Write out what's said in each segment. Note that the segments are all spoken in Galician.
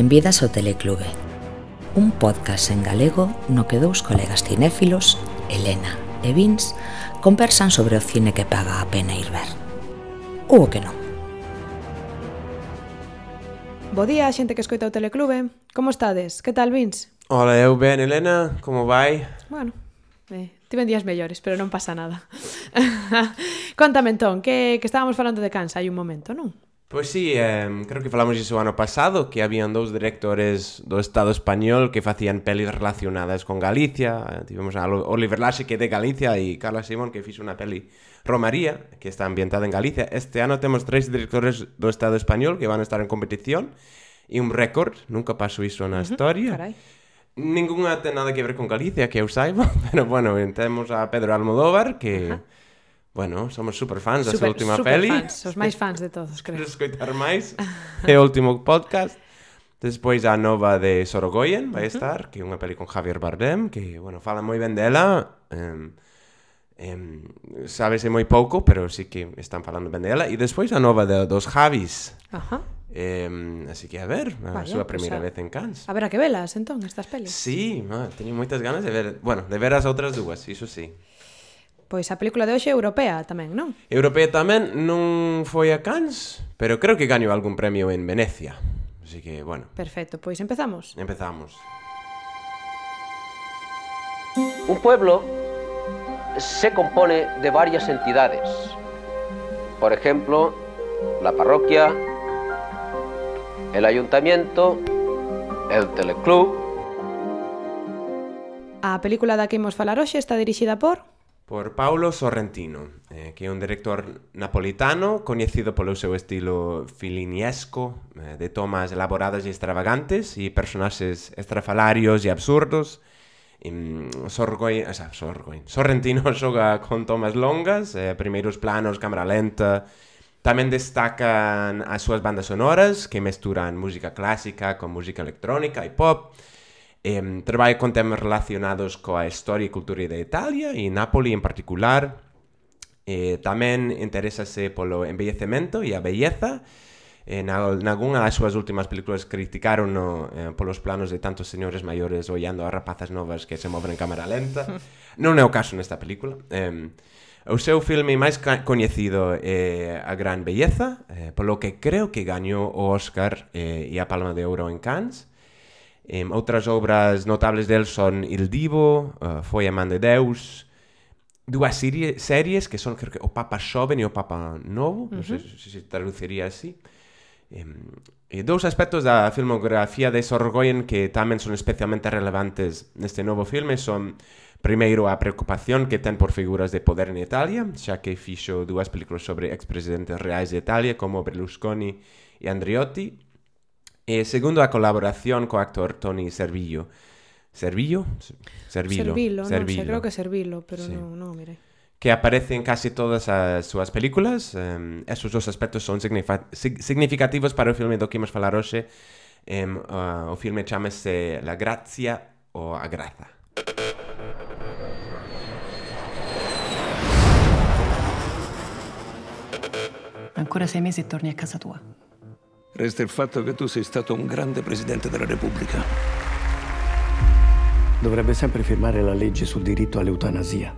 Benvidas ao Teleclube Un podcast en galego no que dous colegas cinéfilos, Elena e Vins, conversan sobre o cine que paga a pena ir ver Ou o que non Bo día, xente que escoita o Teleclube Como estades? Que tal, Vins? Ola, eu ben, Elena, como vai? Bueno, eh, tiven días mellores, pero non pasa nada Contame entón, que, que estábamos falando de Cansa hai un momento, non? Pois sí, eh, creo que falamos iso ano pasado que habían dous directores do Estado español que facían pelis relacionadas con Galicia. Tivemos a Oliver Laxe que é de Galicia e Carla Simón que fixo unha peli Romaría que está ambientada en Galicia. Este ano temos tres directores do Estado español que van a estar en competición e un récord, nunca pasou iso na historia. uh -huh, carai. Ninguna ten nada que ver con Galicia que eu saiba, pero bueno, temos a Pedro Almodóvar que... Uh -huh Bueno, somos superfans super, súa última super peli. Fans, os máis fans de todos, creo. escoitar máis. e o último podcast. Despois a nova de Sorogoyen vai estar, que é unha peli con Javier Bardem, que, bueno, fala moi ben dela. Um, um, sabese moi pouco, pero sí que están falando ben dela. E despois a nova de, dos Javis. Ajá. Um. Eh, así que a ver, a súa primeira pues, vez en Cannes. A ver a que velas, entón, estas pelis. Sí, ma, teño moitas ganas de ver, bueno, de ver as outras dúas, iso sí. Pois a película de hoxe é europea tamén, non? Europea tamén non foi a Cannes Pero creo que gañou algún premio en Venecia Así que, bueno, Perfecto, pois empezamos. empezamos Un pueblo se compone de varias entidades. Por ejemplo, la parroquia, el ayuntamiento, el teleclub, A película da que imos falar hoxe está dirixida por... por Paulo Sorrentino, eh, que é un director napolitano coñecido polo seu estilo filiniesco eh, de tomas elaboradas e extravagantes e personaxes estrafalarios e absurdos. Em, o sea, Sorgoi. Sorrentino xoga con tomas longas, eh, primeiros planos, cámara lenta. Tamén destacan as súas bandas sonoras que mesturan música clásica con música electrónica e pop. E Eh, traballa con temas relacionados coa historia e cultura de Italia e Nápoli en particular. Eh, tamén interésase polo embellecemento e a belleza. Eh, na, nalgúna das súas últimas películas criticaron no, eh, polos planos de tantos señores maiores ollando a rapazas novas que se moven en cámara lenta. non é o caso nesta película. Eh, O seu filme máis coñecido é A Gran Belleza, eh, polo que creo que gañou o Oscar eh, e a Palma de Ouro en Cannes. Eh, outras obras notables del son Il Divo, uh, Foi a man de Deus, dúas serie, series que son creo que o Papa Xoven e o Papa Novo, uh -huh. non sei se se traduciría así. Eh, e dous aspectos da filmografía de Sorgoyen que tamén son especialmente relevantes neste novo filme son Primeiro, a preocupación que ten por figuras de poder en Italia, xa que fixo dúas películas sobre expresidentes reais de Italia como Berlusconi e Andriotti, E segundo a colaboración co actor Tony Servillo. Servillo? Servilo. Servilo, Servilo. sei, creo que Servilo, pero sí. non, non, mire. que aparece en casi todas as súas películas. Um, esos dos aspectos son significativos para o filme do que imos falar hoxe. Um, uh, o filme chamase La Grazia ou A Graza. Ancora sei mesi e torni a casa tua. Resta il fatto che tu sei stato un grande presidente della Repubblica. Dovrebbe sempre firmare la legge sul diritto all'eutanasia.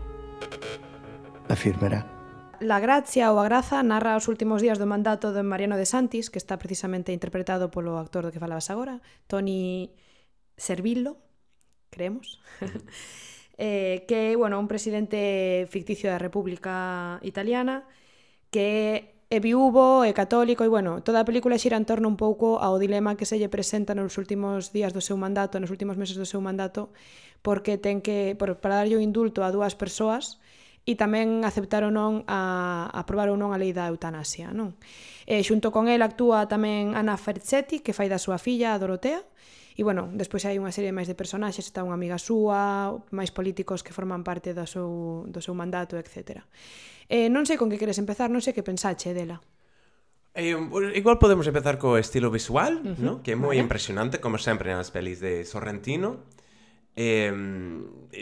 La firmerà? La Gracia ou a Graza narra os últimos días do mandato de Mariano de Santis, que está precisamente interpretado polo actor do que falabas agora, Toni Servillo, creemos, eh, que é, bueno, un presidente ficticio da República Italiana, que é viúvo, é católico e, bueno, toda a película xira en torno un pouco ao dilema que se lle presenta nos últimos días do seu mandato, nos últimos meses do seu mandato, porque ten que, por, para darlle o indulto a dúas persoas, e tamén aceptar ou non a, a aprobar ou non a lei da eutanasia, non? E xunto con el actúa tamén Ana Ferchetti, que fai da súa filla, a Dorotea, E, bueno, despois hai unha serie máis de personaxes, está unha amiga súa, máis políticos que forman parte do seu, do seu mandato, etc. Eh, non sei con que queres empezar, non sei que pensache dela. Eh, igual podemos empezar co estilo visual, uh -huh. ¿no? que é moi vale. impresionante, como sempre nas pelis de Sorrentino eh,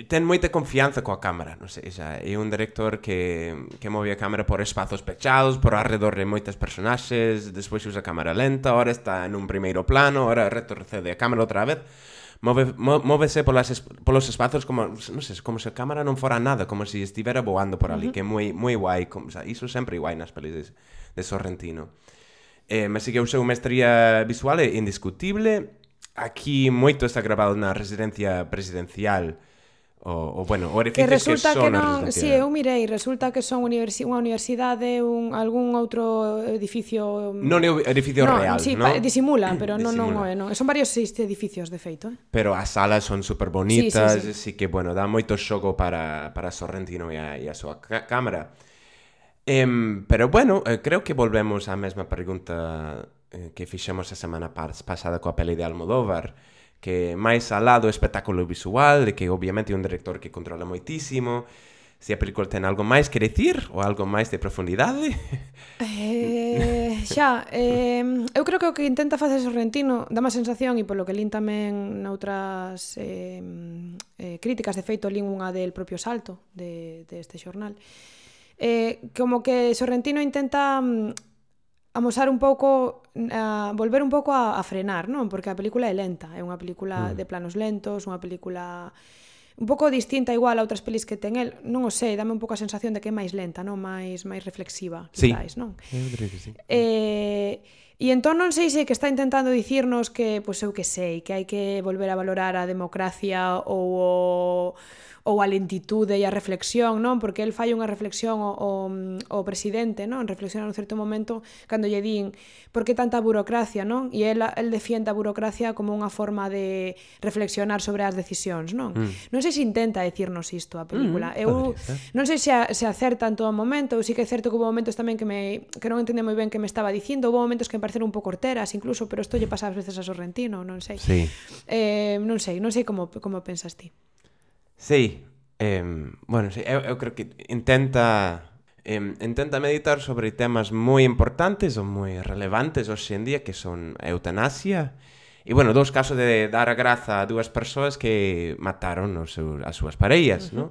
ten moita confianza coa cámara non sei, xa, é un director que, que move a cámara por espazos pechados por arredor de moitas personaxes despois usa a cámara lenta, ora está nun primeiro plano, ora retrocede a cámara outra vez move, móvese polas, polos espazos como, non sei, como se a cámara non fora nada, como se si estivera voando por ali, uh -huh. que é moi, moi guai, como, xa, iso sempre guai nas pelis de, de Sorrentino. Eh, me que o seu mestría visual é indiscutible, aquí moito está gravado na residencia presidencial o, o bueno, o que resulta que, son que non, si, sí, eu mirei, resulta que son universi unha universidade, un algún outro edificio Non é o edificio no, real, sí, no? disimula, pero non non o é, non. Son varios seis edificios de feito, eh. Pero as salas son super bonitas, sí, sí, sí. así que bueno, dá moito xogo para para Sorrentino e a, e a súa cámara. Em, pero bueno, eh, creo que volvemos á mesma pregunta eh, que fixemos a semana pasada coa peli de Almodóvar, que máis alá do espectáculo visual, de que obviamente é un director que controla moitísimo, se a película ten algo máis que decir ou algo máis de profundidade? Eh, xa, eh, eu creo que o que intenta facer Sorrentino dá má sensación e polo que lin tamén noutras eh, eh, críticas, de feito lin unha del propio salto de, de este xornal, eh, como que Sorrentino intenta mm, amosar un pouco a volver un pouco a, a frenar, non? Porque a película é lenta, é unha película mm. de planos lentos, unha película un pouco distinta igual a outras pelis que ten el, non o sei, dame un pouco a sensación de que é máis lenta, non, máis máis reflexiva, quizáis, sí. non? Sí, que sí. Eh E entón non sei se que está intentando dicirnos que, pois eu que sei, que hai que volver a valorar a democracia ou o ou a lentitude e a reflexión, non? Porque el fai unha reflexión o, o, o presidente, non? Reflexiona nun certo momento cando lle din por que tanta burocracia, non? E el, el defiende a burocracia como unha forma de reflexionar sobre as decisións, non? Mm. Non sei se intenta decirnos isto a película. Mm, eu non sei se, a, se acerta en todo momento, ou sí que é certo que houve momentos tamén que, me, que non entende moi ben que me estaba dicindo, houve momentos que me parecer un pouco horteras incluso, pero isto lle pasa ás veces a Sorrentino, non sei. Sí. Eh, non sei, non sei como como pensas ti. Sí. Eh, bueno, sí, eu, eu creo que intenta eh, intenta meditar sobre temas moi importantes ou moi relevantes hoxe en día que son a eutanasia e, bueno, dous casos de dar a graza a dúas persoas que mataron os seus, as súas parellas, uh -huh. no?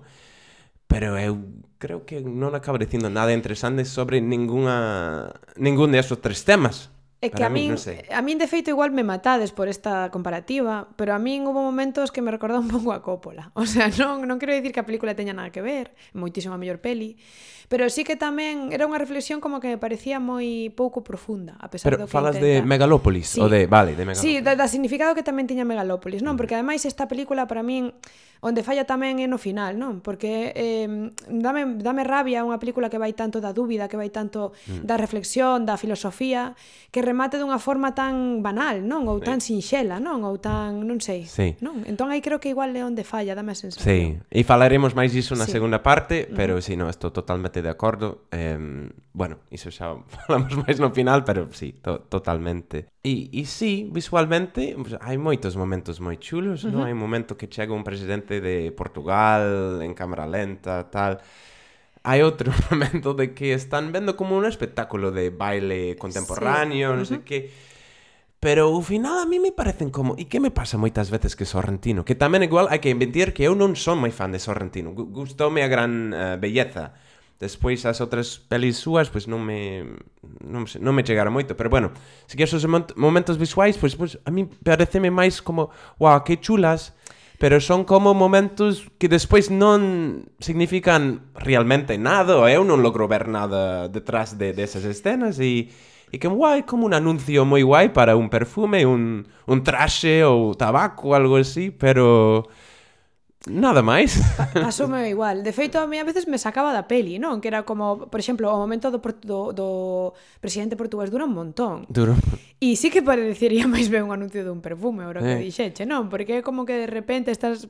Pero eu creo que non acabo dicindo nada interesante sobre ninguna, ningún de esos tres temas. É que Para a min, min non sei. a min de feito igual me matades por esta comparativa, pero a min hubo momentos que me recordou un pouco a Coppola. O sea, non non quero dicir que a película teña nada que ver, moitísima mellor peli, Pero sí que tamén era unha reflexión como que me parecía moi pouco profunda, a pesar Pero do que falas intenta. de Megalópolis sí. ou de, vale, de Megalópolis. Sí, da, da significado que tamén tiña Megalópolis, non? Mm. Porque ademais esta película para min onde falla tamén é no final, non? Porque eh, dame, dame rabia unha película que vai tanto da dúbida, que vai tanto mm. da reflexión, da filosofía, que remate dunha forma tan banal, non? Ou tan sinxela, non? Ou tan, non sei, sí. non? Entón aí creo que igual é onde falla, dame a sensación. Sí, e falaremos máis disso na sí. segunda parte, pero mm. si, sí, no, isto totalmente de acordo. Eh, bueno, iso xa falamos máis no final, pero sí, to totalmente. E, e sí, visualmente, pues, hai moitos momentos moi chulos, uh -huh. non? Hai un momento que chega un presidente de Portugal en cámara lenta, tal hai outro momento de que están vendo como un espectáculo de baile contemporáneo, sí. non sei uh -huh. que Pero ao final a mí me parecen como... E que me pasa moitas veces que Sorrentino? Que tamén igual hai que inventir que eu non son moi fan de Sorrentino. Gustoume a gran uh, belleza Despois as outras pelis súas pois non me non, sei, non me chegaron moito, pero bueno, se que esos momentos visuais, pois, pois a mí pareceme máis como, wow, que chulas, pero son como momentos que despois non significan realmente nada, eu non logro ver nada detrás de, desas de escenas e e que guai, como un anuncio moi guai para un perfume, un, un traxe ou tabaco, algo así, pero Nada máis. Pasoume igual. De feito, a mí a veces me sacaba da peli, non? Que era como, por exemplo, o momento do, do, do presidente portugués dura un montón. Dura un montón. E sí que parecería máis ben un anuncio dun perfume, ora que eh. dixeche, non? Porque é como que de repente estás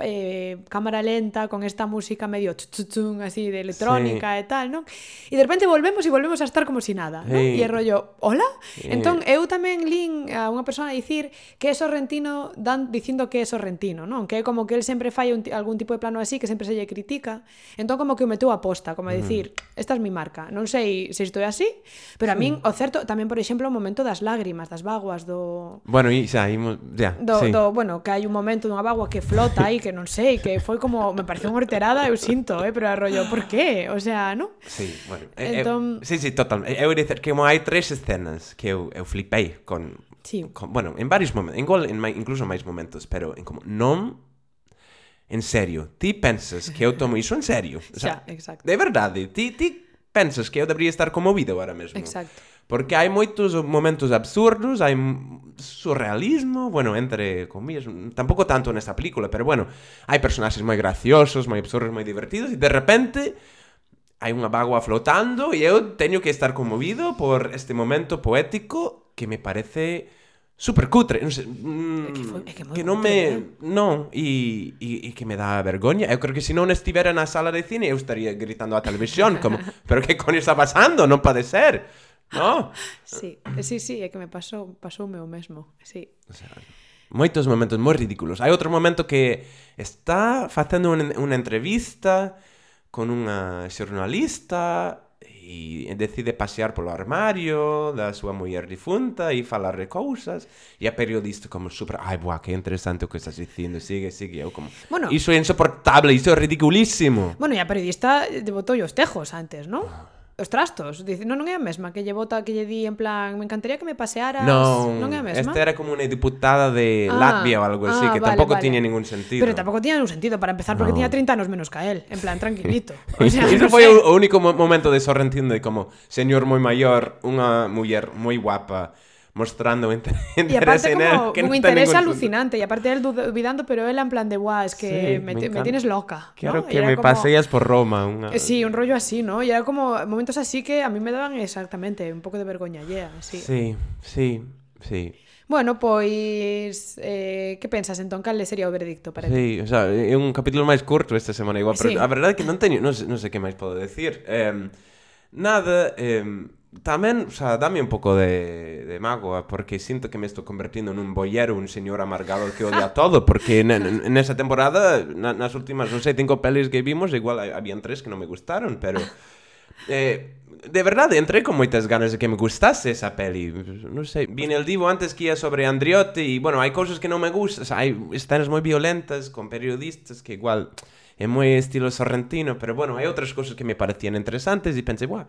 eh, cámara lenta con esta música medio chuchun así de electrónica sí. e tal, non? E de repente volvemos e volvemos a estar como si nada, non? E é rollo, hola? Eh. Entón, eu tamén lin a unha persona a dicir que é sorrentino dan dicindo que é sorrentino, non? Que é como que el sempre fai un, algún tipo de plano así que sempre se lle critica. Entón como que o meteu a posta, como a mm. dicir, mm. esta é es mi marca. Non sei se isto é así, pero a min mm. o certo tamén, por exemplo, o momento das das lágrimas, das vaguas do Bueno, e xa, imos, ya, do, sí. do, bueno, que hai un momento dunha vagua que flota aí que non sei, que foi como me pareceu unha horterada, eu sinto, eh, pero é rollo, por qué? O sea, non? Sí, bueno. Entón... Eh, sí, sí, total. Eu ia dizer que como hai tres escenas que eu, eu flipei con, sí. con bueno, en varios momentos, en gol, en mai, incluso máis momentos, pero en como non en serio. Ti pensas que eu tomo iso en serio. O sea, xa, exacto. De verdade, ti, ti pensas que eu debería estar conmovido agora mesmo. Exacto. Porque hai moitos momentos absurdos, hai surrealismo, bueno, entre comillas, tampouco tanto nesta película, pero bueno, hai personaxes moi graciosos, moi absurdos, moi divertidos, e de repente hai unha bagua flotando e eu teño que estar conmovido por este momento poético que me parece super cutre, non sei, mm, é que, foi, é que, que non me non e, e, e que me dá vergoña. Eu creo que se non estivera na sala de cine eu estaría gritando á televisión como, pero que coño está pasando? Non pode ser. No? Sí, eh, sí, sí, é que me pasou, pasoume o mesmo, sí. O sea, moitos momentos moi ridículos. Hai outro momento que está facendo unha entrevista con unha xornalista e decide pasear polo armario da súa muller difunta e falar de cousas e a periodista como super ai boa que interesante o que estás dicindo sigue sigue eu como bueno, iso é insoportable iso é ridiculísimo bueno e a periodista eh, devotou os tejos antes non? Ah. Os trastos, dice, non, non é a mesma que lle bota que lle di en plan, me encantaría que me pasearas, non, non é a mesma. Esta era como unha diputada de ah, Latvia ou algo así, ah, que vale, tampouco vale. tiña ningún sentido. Pero tampouco tiña ningún sentido para empezar porque no. tiña 30 anos menos que a él, en plan tranquilito. O sea, no foi o único momento de Sorrentino de como señor moi maior, unha muller moi guapa, mostrando inter interés en él. Que un no interés alucinante, y aparte él dudando pero él en plan de, guau, es que sí, me, me, me, tienes loca. Claro ¿no? que me como... paseas por Roma. Una... Eh, sí, un rollo así, ¿no? Y era como momentos así que a mí me daban exactamente un poco de vergoña, yeah, sí. Sí, sí, sí. Bueno, pois eh, que pensas entón cal sería o veredicto para ti? Sí, o sea, é un capítulo máis curto esta semana igual, pero sí. a verdade é que non teño, non, sei, non sei que máis podo decir. Eh, nada, eh, tamén, o sea, dame un pouco de, de mágoa eh, porque sinto que me estou convertindo nun bollero, un señor amargado que odia todo porque en nesa temporada na, nas últimas, non sei, cinco pelis que vimos igual habían tres que non me gustaron pero eh, de verdade, entré con moitas ganas de que me gustase esa peli. Non sei, vin el divo antes que ia sobre Andriotti e, bueno, hai cousas que non me gustan. O sea, hai escenas moi violentas con periodistas que igual é moi estilo sorrentino, pero, bueno, hai outras cousas que me parecían interesantes e pensei, buah,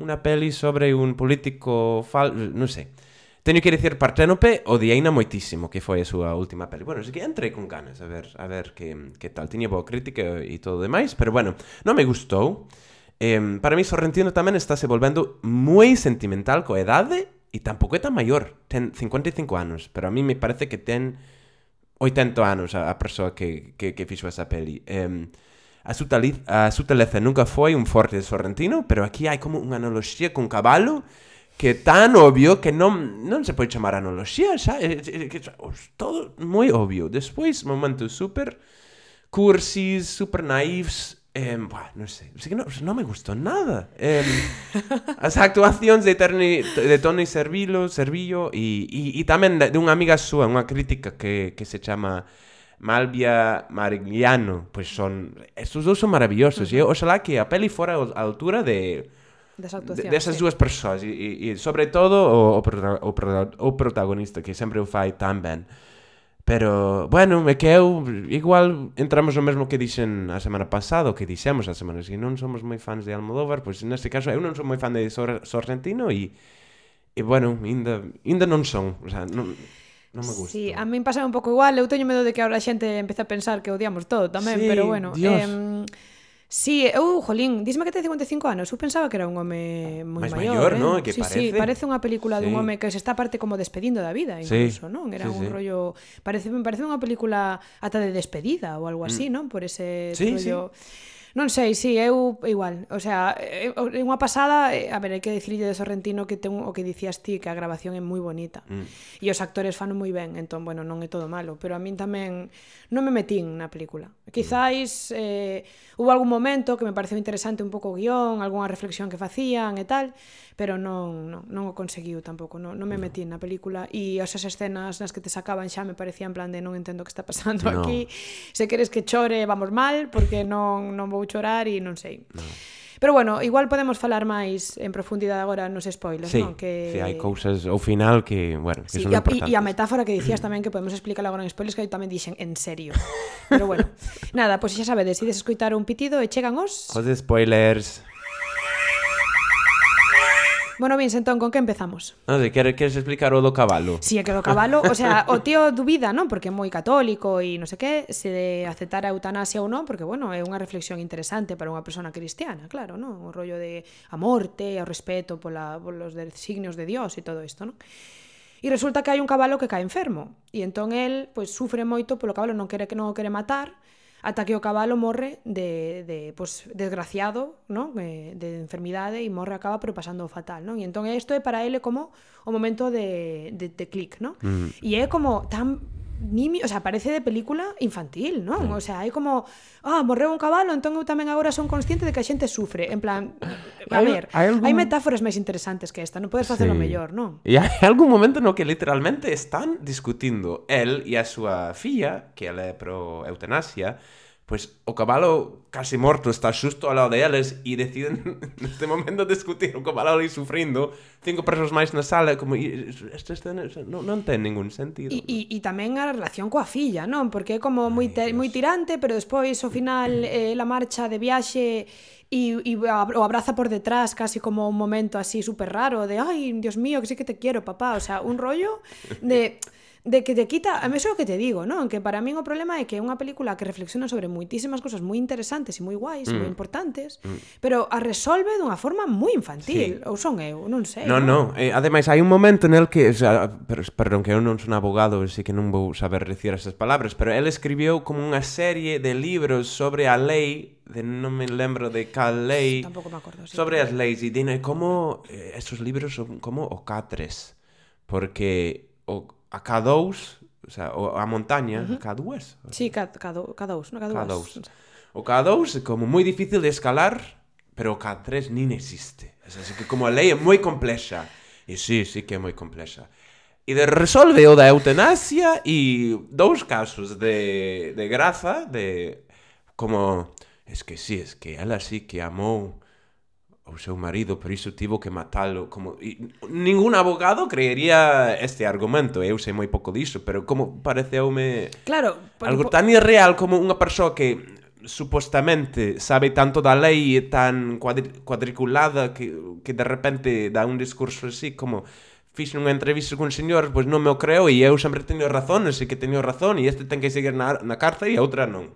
unha peli sobre un político fal... non sei. Teño que dicir Partenope odiaina moitísimo que foi a súa última peli. Bueno, así que entrei con ganas a ver a ver que, que tal. Tiña boa crítica e todo demais, pero bueno, non me gustou. Eh, para mí Sorrentino tamén está se volvendo moi sentimental coa edade e tampouco é tan maior. Ten 55 anos, pero a mí me parece que ten 80 anos a, a persoa que, que, que fixo esa peli. Eh, Azutaleza nunca fue un fuerte sorrentino, pero aquí hay como una analogía con un caballo que tan obvio que no, no se puede llamar analogía, ¿sabes? Eh, eh, eh, oh, todo muy obvio. Después, momentos súper cursis, súper naives. Eh, em, no sé, Así que no, no, me gustó nada. Eh, las actuaciones de, Terni, de Tony Servillo, Servillo y, y, también de una amiga suya, una crítica que, que se llama Malvia Marigliano, pues son... Estos dos son maravillosos. Uh eh. -huh. e oxalá que a peli fora a altura de... Desa actuacións. desas de, sí. dúas persoas e, e, e sobre todo o, o, o, o protagonista que sempre o fai tan ben pero bueno, é que eu igual entramos no mesmo que dixen a semana pasada o que dixemos a semana que non somos moi fans de Almodóvar pois neste caso eu non son moi fan de Sor, Sorrentino e, e bueno, ainda, ainda non son o sea, non, non me gusta. Sí, a min pasa un pouco igual, eu teño medo de que agora a xente empece a pensar que odiamos todo tamén, sí, pero bueno, Dios. eh, Sí, eu, jolín, dísme que ten 55 anos, eu pensaba que era un home moi maior, maior eh? ¿no? que sí, parece. Sí, parece unha película sí. dun home que se está parte como despedindo da vida, incluso, sí. non? Era sí, un sí. rollo, parece, me parece unha película ata de despedida ou algo así, mm. non? Por ese sí, rollo. Sí. Non sei, si sí, eu igual, o sea, é unha pasada, a ver, hai que dicirlle de Sorrentino que ten o que dicías ti que a grabación é moi bonita. Mm. E os actores fano moi ben, entón bueno, non é todo malo, pero a min tamén non me metín na película. Quizáis mm. eh hubo algún momento que me pareceu interesante un pouco o guión, algunha reflexión que facían e tal, pero non non, non o conseguiu tampouco, non, non me metín na película e esas escenas nas que te sacaban xa me parecían plan de non entendo o que está pasando no. aquí. Se queres que chore, vamos mal, porque non non vou vou chorar e non sei. No. Pero bueno, igual podemos falar máis en profundidade agora nos spoilers, sí, non? Que sí, hai cousas ao final que, bueno, que sí, son e, importantes. E a metáfora que dicías mm. tamén que podemos explicar agora en spoilers que aí tamén dixen en serio. Pero bueno, nada, pois pues xa sabedes, ides escoitar un pitido e chegan os Os spoilers. Bueno, Vince, entón, con que empezamos? Non sei, queres, queres explicar o do cabalo? Si, sí, é que o do cabalo, o sea, o tío dubida, non? Porque é moi católico e non sei que, se de aceptar a eutanasia ou non, porque, bueno, é unha reflexión interesante para unha persona cristiana, claro, non? O rollo de a morte, o respeto pola, polos designios de Dios e todo isto, non? E resulta que hai un cabalo que cae enfermo. E entón el, pois, sufre moito polo cabalo, non quere que non o quere matar, ata que o cabalo morre de, de pues, desgraciado, non? Eh, de enfermidade e morre acaba pero pasando fatal, non? E entón isto é para ele como o momento de, de, de clic, non? Mm. E é como tan nimio, o sea, parece de película infantil, non? Mm. O sea, hai como, ah, morreu un cabalo, entón eu tamén agora son consciente de que a xente sufre. En plan, a ver, hai, algún... hai metáforas máis interesantes que esta, non podes facelo sí. mellor, non? E hai algún momento no que literalmente están discutindo el e a súa filla, que ela é pro eutanasia, pois o cabalo casi morto está xusto ao lado de eles e deciden neste momento discutir o cabalo ali sufrindo cinco persoas máis na sala como e, esta escena non, non ten ningún sentido E, e, e tamén a relación coa filla, non? Porque é como moi, te, moi tirante, pero despois ao final eh, ela marcha de viaxe e a- o abraza por detrás casi como un momento así super raro de ai, Dios mío, que sí que te quiero, papá, o sea, un rollo de de que te quita, a mí eso é o que te digo, non? Que para min o problema é que é unha película que reflexiona sobre moitísimas cosas moi interesantes e moi guais, mm. moi importantes, mm. pero a resolve dunha forma moi infantil, sí. ou son eu, non sei. Non, non, no. eh, ademais hai un momento nel que, o sea, perdón que eu non son abogado, así que non vou saber decir esas palabras, pero el escribiu como unha serie de libros sobre a lei de non me lembro de cal lei Tampouco me acordo, sí, sobre as leis e dine como eh, esos libros son como o catres porque o, a K2, o sea, a montaña, uh -huh. K2. Sí, K, K2, K2, no, K2. K2. O K2 é como moi difícil de escalar, pero o K3 nin existe. O sea, así que como a lei é moi complexa. E sí, sí que é moi complexa. E de resolve o da eutanasia e dous casos de, de graza, de como... Es que sí, es que ela sí que amou o seu marido por iso tivo que matalo como e, ningún abogado creería este argumento eu sei moi pouco diso pero como pareceume claro por, algo tan irreal como unha persoa que supostamente sabe tanto da lei e tan cuadri cuadriculada que, que de repente dá un discurso así como fixe unha entrevista cun señor, pois non me o creo e eu sempre teño razón, e sei que teño razón e este ten que seguir na, na cárcel e a outra non.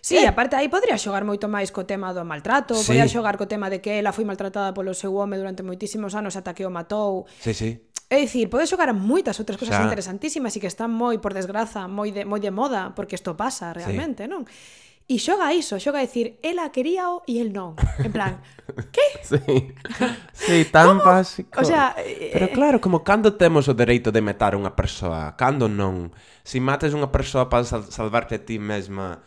Sí, eh? aparte aí podría xogar moito máis co tema do maltrato, sí. podría xogar co tema de que ela foi maltratada polo seu home durante moitísimos anos ata que o matou. Sí, sí. É dicir, podes xogar a moitas outras cousas xa. interesantísimas e que están moi, por desgraza, moi de, moi de moda, porque isto pasa realmente, sí. non? E xoga iso, xoga a decir, ela quería o e el non. En plan, que? Sí, sí tan ¿Cómo? básico. O sea, eh... Pero claro, eh. como cando temos o dereito de matar unha persoa, cando non? Si mates unha persoa para sal salvarte a ti mesma,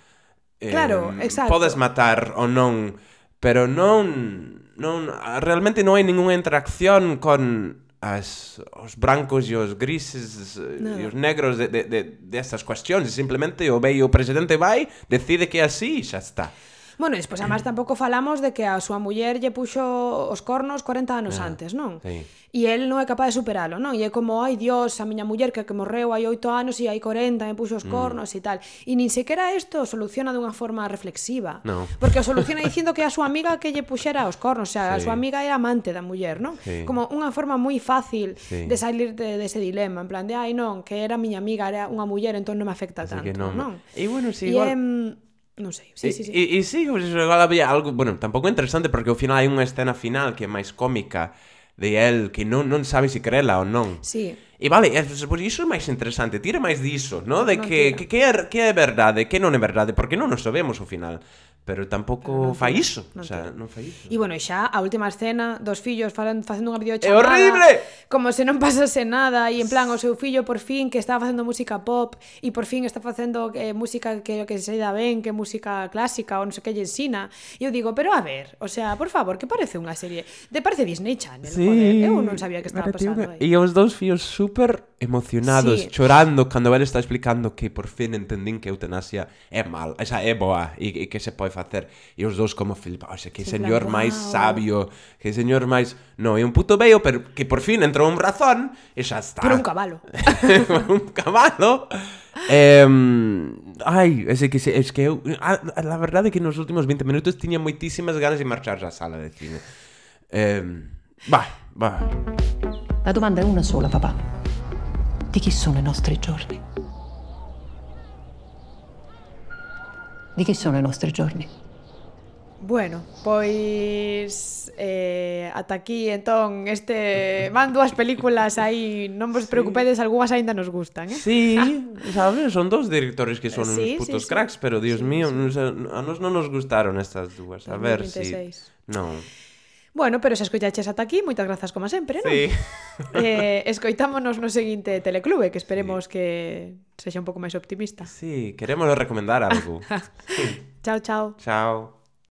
eh, Claro, exacto. Podes matar ou non, pero non non realmente non hai ningunha interacción con as os brancos e os grises no. e os negros de, de, de, destas cuestións, simplemente o bello presidente vai, decide que é así e xa está. Bueno, e despois, además, tampouco falamos de que a súa muller lle puxo os cornos 40 anos ah, antes, non? Sí. E el non é capaz de superalo, non? E é como, ai, Dios, a miña muller que, que morreu hai 8 anos e hai 40 me puxo os mm. cornos mm. e tal. E nin sequera isto soluciona dunha forma reflexiva. No. Porque o soluciona dicindo que a súa amiga que lle puxera os cornos, o sea, sí. a súa amiga era amante da muller, non? Sí. Como unha forma moi fácil sí. de salir de, de ese dilema, en plan de, ai, non, que era miña amiga, era unha muller, entón non me afecta Así tanto, que non. non? E bueno, si igual... Em... Non sei, sí, sí, sí. E, e sí, igual había algo, bueno, tampouco interesante, porque ao final hai unha escena final que é máis cómica de el que non, non sabe se si crela ou non. Sí. E vale, pois iso é máis interesante, tira máis diso, no? De no, que, tira. que, que, é, que é verdade, que non é verdade, porque non o sabemos ao final pero tampouco non fai iso, non, o sea, non fai iso. E bueno, xa a última escena dos fillos falan, facendo unha videochamada. É horrible. Como se non pasase nada e en plan o seu fillo por fin que estaba facendo música pop e por fin está facendo eh, música que que se dá ben, que música clásica ou non sei que lle ensina. E eu digo, pero a ver, o sea, por favor, que parece unha serie, te parece Disney Channel, sí, joder, eu non sabía que estaba pasando aí. E os dous fillos super emocionados, sí. chorando cando ela está explicando que por fin entendín que a eutanasia é mal, esa é boa e, e que se pode facer. E os dous como flipa, o sea, que sí, señor plan, máis sabio, que señor máis, no, é un puto veo, pero que por fin entrou un razón e xa está. Por un cabalo. por un cabalo. Eh, ai, é que, é que eu, a, a, a verdade é que nos últimos 20 minutos tiña moitísimas ganas de marchar á sala de cine. Eh, va, va. La domanda è una sola, papà. Di chi sono i nostri giorni? Di chi sono i nostri giorni? Bueno, pois eh, ata aquí entón este van dúas películas aí, non vos preocupedes, algunhas aínda nos gustan, eh? Sí, sabes, son dos directores que son Sí, uns putos sí, sí. cracks, pero Dios Sí, mío, sí. a nos non nos gustaron estas dúas. A ver si 2026. Non. Bueno, pero se escoitaches ata aquí, moitas grazas como sempre, non? Sí. Eh, escoitámonos no seguinte Teleclube, que esperemos sí. que sexa un pouco máis optimista. Sí, queremos recomendar algo. sí. Chao, chao. Chao.